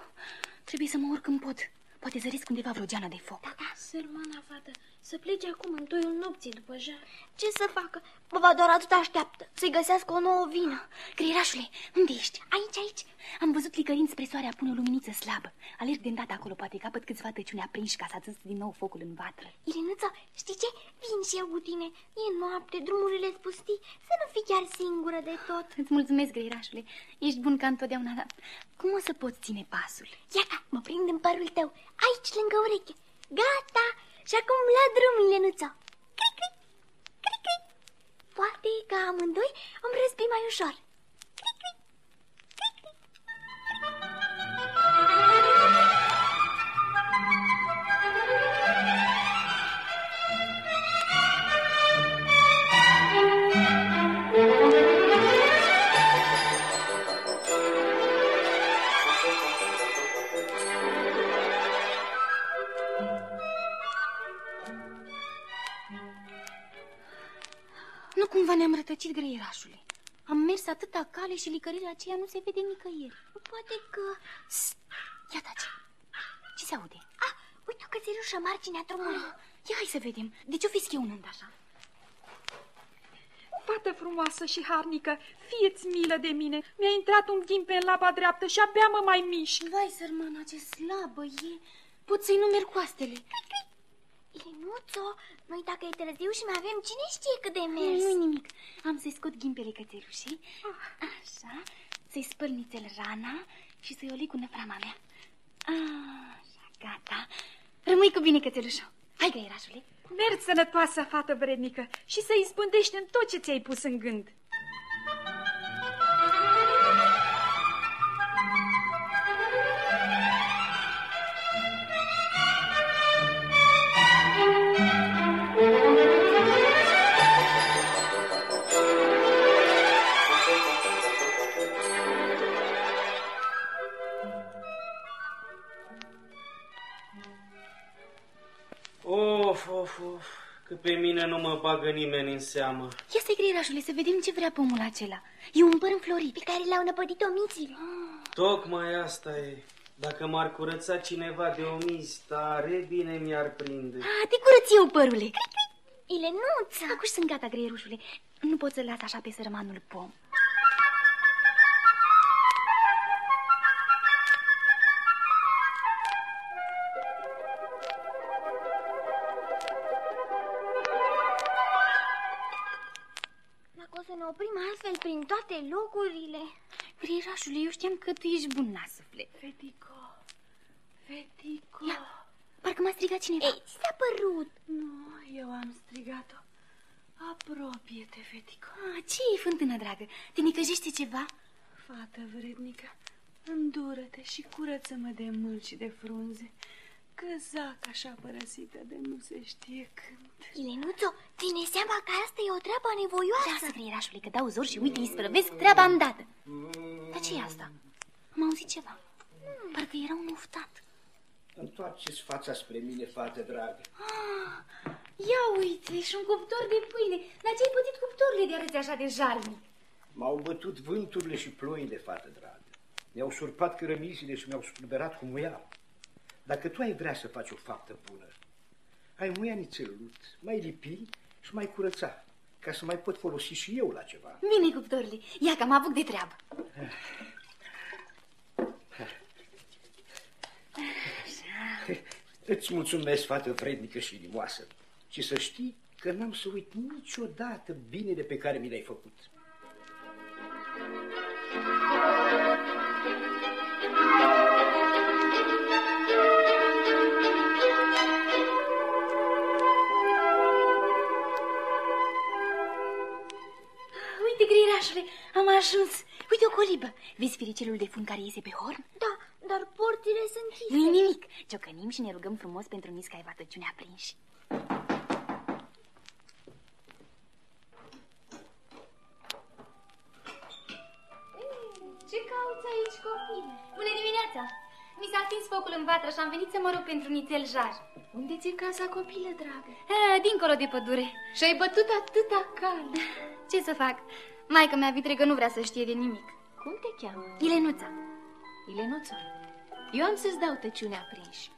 [SPEAKER 11] Trebuie să mă urc în pod. Poate zăresc undeva vreo geană de foc.
[SPEAKER 12] Da, da.
[SPEAKER 6] Sărmana fată, să plece acum în toiul nopții după jar.
[SPEAKER 12] Ce să facă? Baba doar atât așteaptă, să-i găsească o nouă vină.
[SPEAKER 11] Creierașule, unde ești?
[SPEAKER 12] Aici, aici.
[SPEAKER 11] Am văzut licărind spre soare apune o luminiță slabă. Alerg de îndată acolo, poate capăt câțiva tăciuni aprinși ca să atâț din nou focul în vatră.
[SPEAKER 12] Irinuță, știi ce? Vin și eu cu tine. E noapte, drumurile spustii. Să nu fii chiar singură de tot.
[SPEAKER 11] Îți mulțumesc, greirașule. Ești bun ca întotdeauna, dar cum o să poți ține pasul?
[SPEAKER 12] Iată, mă prind în părul tău, aici lângă ureche. Gata! Și acum la drum, Ilenuță. Cric, cric, cric, cric. Poate că amândoi îmi răspi mai ușor.
[SPEAKER 11] Ne-am rătăcit, greierașule. Am mers atâta cale și licărirea aceea nu se vede nicăieri.
[SPEAKER 12] Poate că...
[SPEAKER 11] Psst, ia taci. Ce se aude?
[SPEAKER 12] Ah, uite o cățelușă marginea drumului.
[SPEAKER 11] Ia hai să vedem. De ce o fi schiunând așa?
[SPEAKER 6] Fată frumoasă și harnică, fieți milă de mine. Mi-a intrat un ghimpe în laba dreaptă și abia mă mai mișc.
[SPEAKER 11] Vai, sărmana, ce slabă e. Pot să-i numeri coastele.
[SPEAKER 12] Ilenuțo, noi dacă e târziu și mai avem cine știe cât de mers.
[SPEAKER 11] Nu nimic. Am să-i scot ghimpele cățelușii. Așa. Să-i spăl nițel rana și să-i oli cu năprama mea. Așa, gata. Rămâi cu bine, cățelușo. Hai, greierașule.
[SPEAKER 6] Mergi sănătoasă, fată vrednică, și să izbândești în tot ce ți-ai pus în gând.
[SPEAKER 16] Pe mine nu mă bagă nimeni în seamă.
[SPEAKER 11] Ia să-i greierașule să vedem ce vrea pomul acela. E un păr înflorit.
[SPEAKER 12] Pe care le-au năpădit omiții.
[SPEAKER 16] Tocmai asta e. Dacă m-ar curăța cineva de omizi, tare bine mi-ar prinde.
[SPEAKER 11] A, te curăț eu, părule.
[SPEAKER 12] Ilenuță!
[SPEAKER 11] Acum sunt gata, greierușule. Nu pot să-l las așa pe sărmanul pom.
[SPEAKER 12] Dacă toate locurile...
[SPEAKER 11] Greirașule, eu știam că tu ești bun nasufle.
[SPEAKER 6] Fetico, Fetico...
[SPEAKER 11] Ia, parcă m-a strigat cineva.
[SPEAKER 12] Ei, ți s-a părut?
[SPEAKER 6] Nu, eu am strigat-o. Apropie-te, Fetico.
[SPEAKER 11] Ah, ce e, fântână dragă? Te nicăjește ceva?
[SPEAKER 6] Fată vrednică, îndură-te și curăță-mă de mâlci și de frunze. Că zac așa părăsită de nu se știe când.
[SPEAKER 12] Ilenuțo, ține seama că asta e o treabă nevoioasă.
[SPEAKER 11] Lasă, greirașule, că dau zor și uite, îi sprăvesc treaba îndată. Dar ce e asta? Am auzit ceva. Parcă era un uftat.
[SPEAKER 17] Întoarceți fața spre mine, fată dragă.
[SPEAKER 11] Ah, ia uite, și un cuptor de pâine. La ce ai pătit cuptorile de arăți așa de jalnic?
[SPEAKER 17] M-au bătut vânturile și ploile, fată dragă. Mi-au surpat cărămizile și mi-au spulberat cu muiau. Dacă tu ai vrea să faci o faptă bună, ai muia nițelut, mai lipi și mai curăța, ca să mai pot folosi și eu la ceva.
[SPEAKER 11] Bine, cuptorile, ia că mă apuc de treabă.
[SPEAKER 17] Îți mulțumesc, fată vrednică și inimoasă. Și să știi că n-am să uit niciodată binele pe care mi l-ai făcut.
[SPEAKER 11] Ajuns. Uite o colibă. Vezi firicelul de fund care iese pe horn?
[SPEAKER 12] Da, dar porțile sunt închise.
[SPEAKER 11] Nu-i nimic. Ciocănim și ne rugăm frumos pentru nisca evatăciune aprinși.
[SPEAKER 15] copile! Bună dimineața! Mi s-a stins focul în vatră și am venit să mă rog pentru nițel jar.
[SPEAKER 18] Unde ți-e casa, copilă dragă?
[SPEAKER 15] A, dincolo de pădure.
[SPEAKER 18] Și ai bătut atâta cal.
[SPEAKER 15] Ce să fac? Maica mea vitregă nu vrea să știe de nimic.
[SPEAKER 18] Cum te cheamă?
[SPEAKER 15] Ilenuța.
[SPEAKER 18] Ilenuță, eu am să-ți dau tăciunea prinși.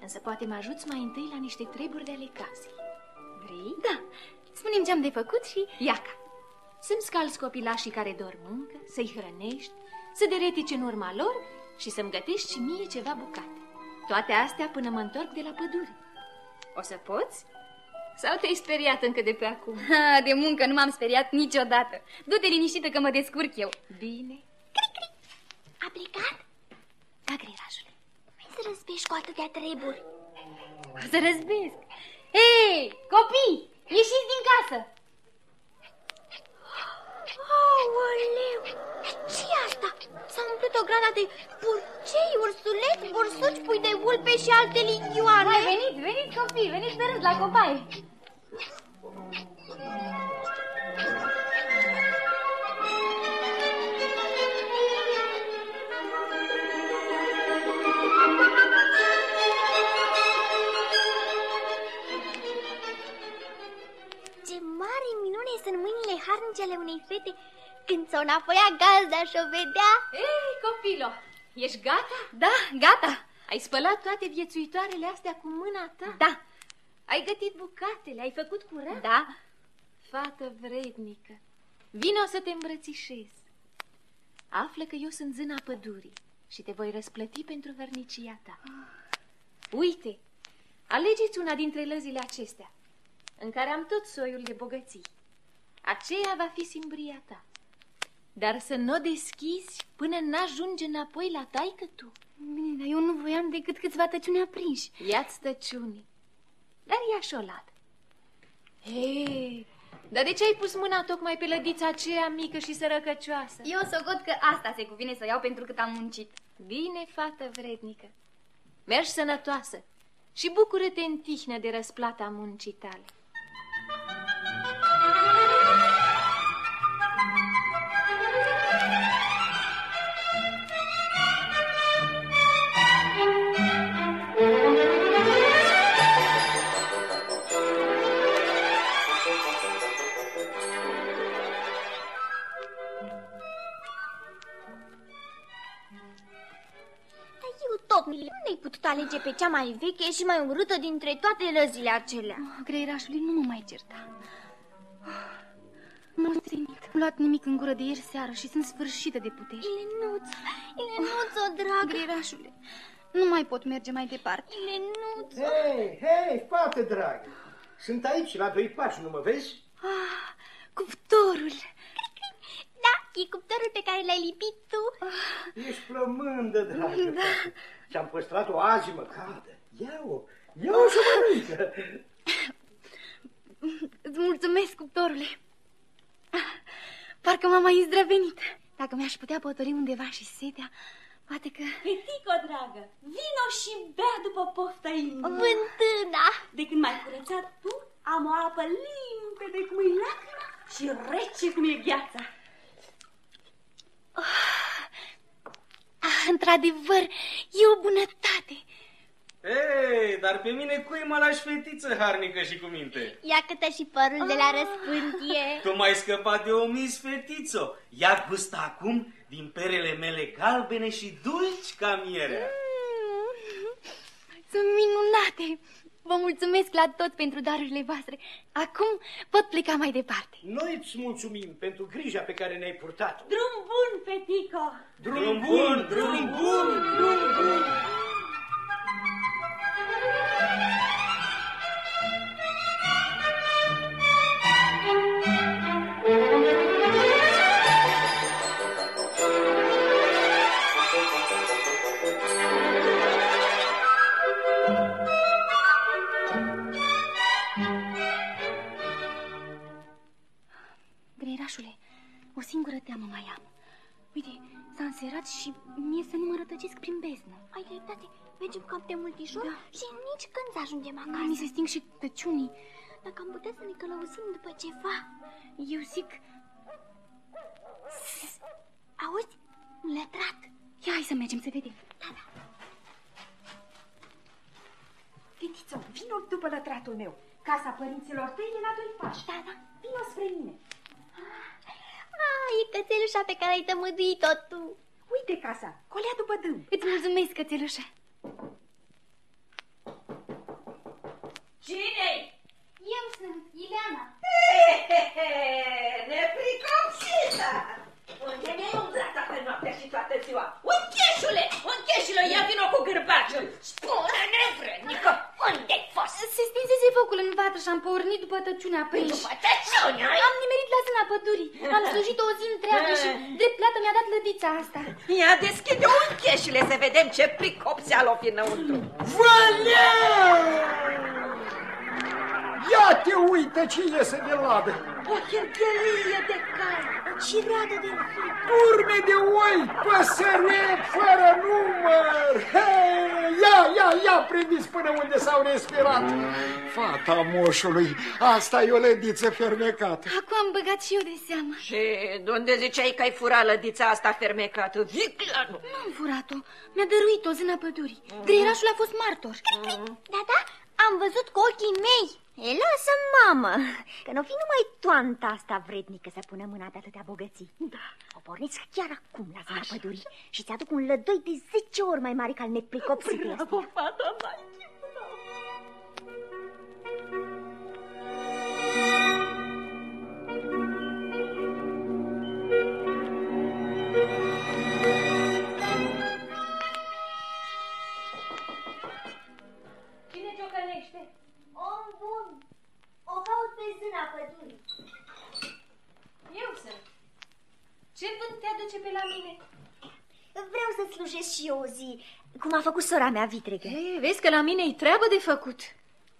[SPEAKER 18] Însă poate mă ajuți mai întâi la niște treburi de ale casei. Vrei?
[SPEAKER 15] Da. Spunem ce am de făcut și iaca.
[SPEAKER 18] Să-mi scalzi copilașii care dorm încă, să-i hrănești, să deretici în urma lor și să-mi gătești și mie ceva bucate. Toate astea până mă întorc de la pădure. O să poți? Sau te-ai speriat încă de pe acum?
[SPEAKER 15] Ha, de muncă nu m-am speriat niciodată. Du-te liniștită că mă descurc eu.
[SPEAKER 18] Bine.
[SPEAKER 14] Cri, cri. A plecat?
[SPEAKER 15] Da, greirașule.
[SPEAKER 14] Hai să răzbești cu atâtea treburi.
[SPEAKER 15] O să răzbesc. Hei, copii, ieșiți din casă.
[SPEAKER 14] Aoleu! Ce asta? S-a umplut o grada de purcei, ursuleți, bursuci, pui de vulpe și alte lichioane.
[SPEAKER 15] Hai, veniți, veniți copii, veniți pe rând la copaie.
[SPEAKER 14] Ce mare minune sunt mâinile harnice ale unei fete când s-o înapoia gazda și o vedea.
[SPEAKER 18] Ei, copilo, ești gata?
[SPEAKER 15] Da, gata.
[SPEAKER 18] Ai spălat toate viețuitoarele astea cu mâna ta?
[SPEAKER 15] Da.
[SPEAKER 18] Ai gătit bucatele, ai făcut curat?
[SPEAKER 15] Da.
[SPEAKER 18] Fată vrednică, vino să te îmbrățișez. Află că eu sunt zâna pădurii și te voi răsplăti pentru vărnicia ta. Uite, alegeți una dintre lăzile acestea, în care am tot soiul de bogății. Aceea va fi simbria ta. Dar să nu o deschizi până n-ajunge înapoi la taică tu.
[SPEAKER 15] Bine, dar eu nu voiam decât câțiva tăciuni aprinși.
[SPEAKER 18] Ia-ți tăciuni, dar ia și o ladă. Hei, dar de ce ai pus mâna tocmai pe lădița aceea mică și sărăcăcioasă?
[SPEAKER 15] Eu socot că asta se cuvine să iau pentru cât am muncit.
[SPEAKER 18] Bine, fată vrednică. Mergi sănătoasă și bucură-te în tihnă de răsplata muncii tale.
[SPEAKER 14] Alege pe cea mai veche și mai urâtă dintre toate lăzile acelea.
[SPEAKER 15] Oh, Greirașului, nu mă mai certa. M-am ținut. Nu luat nimic în gură de ieri seară și sunt sfârșită de puteri.
[SPEAKER 14] Ilenuț, Ilenuț, o dragă.
[SPEAKER 15] Greirașule, nu mai pot merge mai departe.
[SPEAKER 14] Ilenuț.
[SPEAKER 17] Hei, hei, fată dragă! Sunt aici, la doi pași, nu mă vezi?
[SPEAKER 15] Ah, cuptorul.
[SPEAKER 14] Da, e cuptorul pe care l-ai lipit tu.
[SPEAKER 17] Ești plămândă, dragă
[SPEAKER 15] Da.
[SPEAKER 17] fată. Și-am păstrat-o azi măcată. Ia-o, ia-o și mănâncă.
[SPEAKER 15] Îți mulțumesc, cuptorule. Parcă m-am mai îndrăvenit. Dacă mi-aș putea potori undeva și setea, poate că...
[SPEAKER 19] Fetico, dragă, vino și bea după pofta inimii.
[SPEAKER 14] Vântâna!
[SPEAKER 19] De când m-ai curățat tu, am o apă limpede cum e lacrima și rece cum e gheața.
[SPEAKER 15] Ah, într-adevăr, e o bunătate.
[SPEAKER 16] Ei, dar pe mine cui mă lași fetiță harnică și cu minte?
[SPEAKER 14] Ia câtă și părul de la răspântie.
[SPEAKER 16] Tu m-ai scăpat de o mis, fetițo. Ia gustă acum din perele mele galbene și dulci ca mierea.
[SPEAKER 15] Sunt minunate. Vă mulțumesc la tot pentru darurile voastre. Acum pot pleca mai departe.
[SPEAKER 17] Noi îți mulțumim pentru grija pe care ne-ai purtat-o.
[SPEAKER 19] Drum bun, Fetico!
[SPEAKER 17] Drum bun, drum bun, drum bun!
[SPEAKER 15] Greirașule, o singură teamă mai am. Uite, s-a înserat și mie să nu mă rătăcesc prin beznă.
[SPEAKER 14] Ai dreptate, mergem cam de multișor
[SPEAKER 15] Da.
[SPEAKER 14] și nici când să ajungem acasă.
[SPEAKER 15] Mi se sting și tăciunii.
[SPEAKER 14] Dacă am putea să ne călăuzim după ceva.
[SPEAKER 15] Eu zic...
[SPEAKER 14] Auzi? Un lătrat.
[SPEAKER 15] Ia, hai să mergem să vedem.
[SPEAKER 18] Fetițo, vino după lătratul meu. Casa părinților tăi e la doi pași. Da, da. Vino spre mine.
[SPEAKER 15] Ah, e cățelușa pe care ai tămăduit-o tu.
[SPEAKER 18] Uite casa, colea după dâm.
[SPEAKER 15] Îți mulțumesc, cățelușa.
[SPEAKER 13] cine
[SPEAKER 15] Eu sunt Ileana.
[SPEAKER 13] Nepricopsită! Unde mi-ai umblat toată noaptea și toată ziua? Uncheșule! Uncheșule, ia vino cu gârbaciul! Spune, nevrednică, unde-ai fost?
[SPEAKER 15] Se stinsese focul în vatră și am pornit după tăciunea aprins.
[SPEAKER 13] După tăciunea?
[SPEAKER 15] Am nimerit la zâna pădurii. Am slujit o zi întreagă și drept plată mi-a dat lădița asta.
[SPEAKER 13] Ia deschide uncheșule să vedem ce pricopseală o fi înăuntru.
[SPEAKER 3] Ia te uită ce iese de ladă!
[SPEAKER 13] O chelchelie de cal, o cireadă de fil.
[SPEAKER 3] Urme de oi, păsăret fără număr! Hei, ia, ia, ia, priviți până unde s-au respirat! Fata moșului, asta e o lădiță fermecată.
[SPEAKER 15] Acum am băgat și eu de seamă.
[SPEAKER 13] Și de unde ziceai că ai furat lădița asta fermecată? Vicleanu!
[SPEAKER 15] Nu am furat-o. Mi-a dăruit-o zâna pădurii. Greierașul a fost martor.
[SPEAKER 20] Da, da, am văzut cu ochii mei. E, lasă, mamă, că nu fi numai toanta asta vrednică să pună mâna pe atâtea bogății. Da. O porniți chiar acum la zona pădurii și ți-aduc un lădoi de 10 ori mai mare ca al nepricopsitului
[SPEAKER 13] Bravo, fata mai
[SPEAKER 20] caut pe zâna pădurii.
[SPEAKER 18] Eu sunt. Ce vânt te aduce pe la mine?
[SPEAKER 20] Vreau să slujesc și eu o zi, cum a făcut sora mea vitregă.
[SPEAKER 18] Ei, vezi că la mine-i treabă de făcut.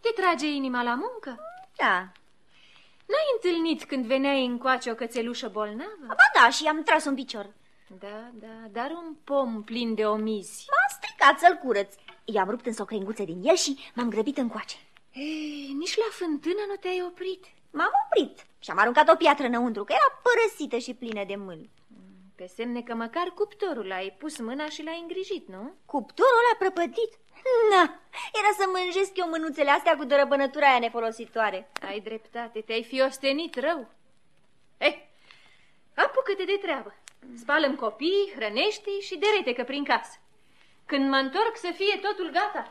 [SPEAKER 18] Te trage inima la muncă?
[SPEAKER 20] Da.
[SPEAKER 18] N-ai întâlnit când veneai încoace o cățelușă bolnavă?
[SPEAKER 20] Ba da, și am tras un picior.
[SPEAKER 18] Da, da, dar un pom plin de omizi.
[SPEAKER 20] M-a stricat să-l curăț. I-am rupt însă o crenguță din el și m-am grăbit încoace.
[SPEAKER 18] Ei, nici la fântână nu te-ai oprit.
[SPEAKER 20] M-am oprit și am aruncat o piatră înăuntru, că era părăsită și plină de mâini.
[SPEAKER 18] Pe semne că măcar cuptorul ai pus mâna și l-ai îngrijit, nu?
[SPEAKER 20] Cuptorul a prăpădit? Na, era să mânjesc eu mânuțele astea cu dărăbănătura aia nefolositoare.
[SPEAKER 18] Ai dreptate, te-ai fi ostenit rău. Eh, apucă-te de treabă. Spală-mi copii, hrănește-i și derete-că prin casă. Când mă întorc să fie totul gata.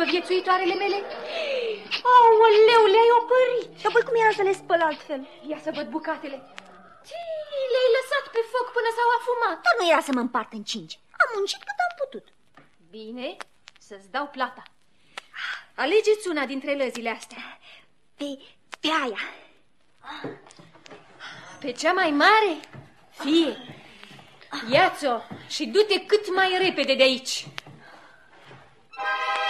[SPEAKER 18] De ce țipă viețuitoarele mele? Aoleu, le-ai opărit!
[SPEAKER 20] Și apoi cum era să le spăl altfel?
[SPEAKER 18] Ia să văd bucatele. Tii, le-ai lăsat pe foc până s-au afumat.
[SPEAKER 20] Dar nu era să mă împart în cinci. Am muncit cât am putut.
[SPEAKER 18] Bine, să-ți dau plata. Alegeți una dintre lăzile astea.
[SPEAKER 20] Pe, pe aia.
[SPEAKER 18] Pe cea mai mare? Fie. Ia-ți-o și du-te cât mai repede de aici.
[SPEAKER 20] Deschideți!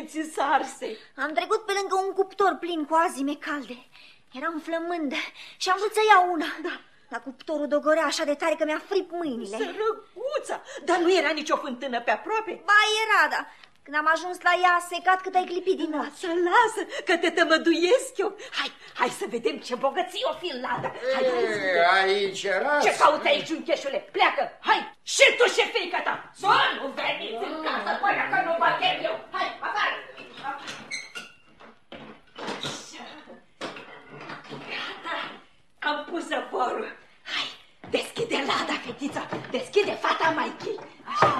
[SPEAKER 13] mâinile ți sarse.
[SPEAKER 20] Am trecut pe lângă un cuptor plin cu azime calde. Eram flămând și am vrut să iau una. Da. Dar cuptorul dogorea așa de tare că mi-a fript mâinile.
[SPEAKER 13] Sărăguța! Dar nu era nicio fântână pe aproape?
[SPEAKER 20] Ba, era, da. Când am ajuns la ea, a secat cât ai clipit din nou.
[SPEAKER 13] Lasă, lasă, că te tămăduiesc eu. Hai, hai să vedem ce bogăție o fi în ladă. Hai, hai, să vedem.
[SPEAKER 3] Aici erați?
[SPEAKER 13] Ce cauți aici, uncheșule? Pleacă, hai! Și tu și fiica ta! Să nu veniți în casă până că nu mă chem eu! Hai, afară! Așa. Gata, am pus zăvorul. Hai, deschide lada, fetița! Deschide fata mai Așa.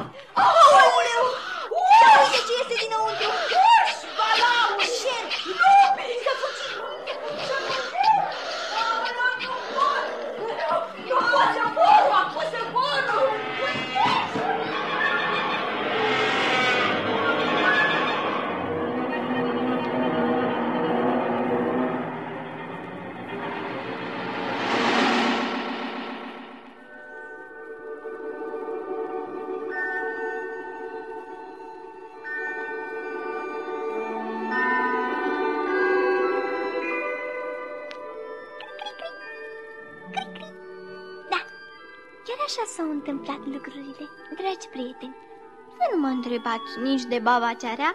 [SPEAKER 20] Aoleu! Ia uite ce este dinăuntru!
[SPEAKER 13] Urși, balauri,
[SPEAKER 20] șerpi!
[SPEAKER 13] lupi! Să
[SPEAKER 12] așa s-au întâmplat lucrurile, dragi prieteni. Să nu mă întrebați nici de baba cea rea,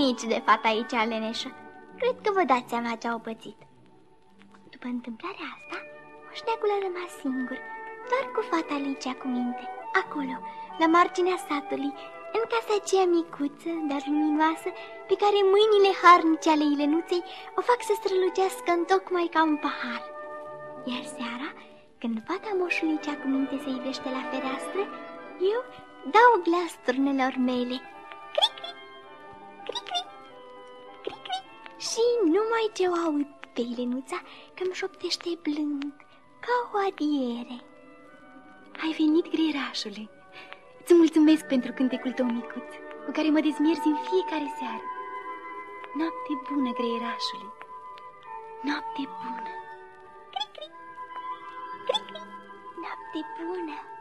[SPEAKER 12] nici de fata aici leneșă. Cred că vă dați seama ce au pățit. După întâmplarea asta, moșneacul a rămas singur, doar cu fata Licia cu minte, acolo, la marginea satului, în casa aceea micuță, dar luminoasă, pe care mâinile harnice ale Ilenuței o fac să strălucească în tocmai ca un pahar. Iar seara, când fata moșului cea cu minte se ivește la fereastră, eu dau glas turnelor mele. Cri-cri, cri-cri, cri-cri. Și numai ce o aud pe Ilenuța că îmi șoptește blând, ca o adiere.
[SPEAKER 11] Ai venit, greierașule. Îți mulțumesc pentru cântecul tău micuț, cu care mă dezmierzi în fiecare seară. Noapte bună, greierașule. Noapte bună.
[SPEAKER 12] Noapte bună.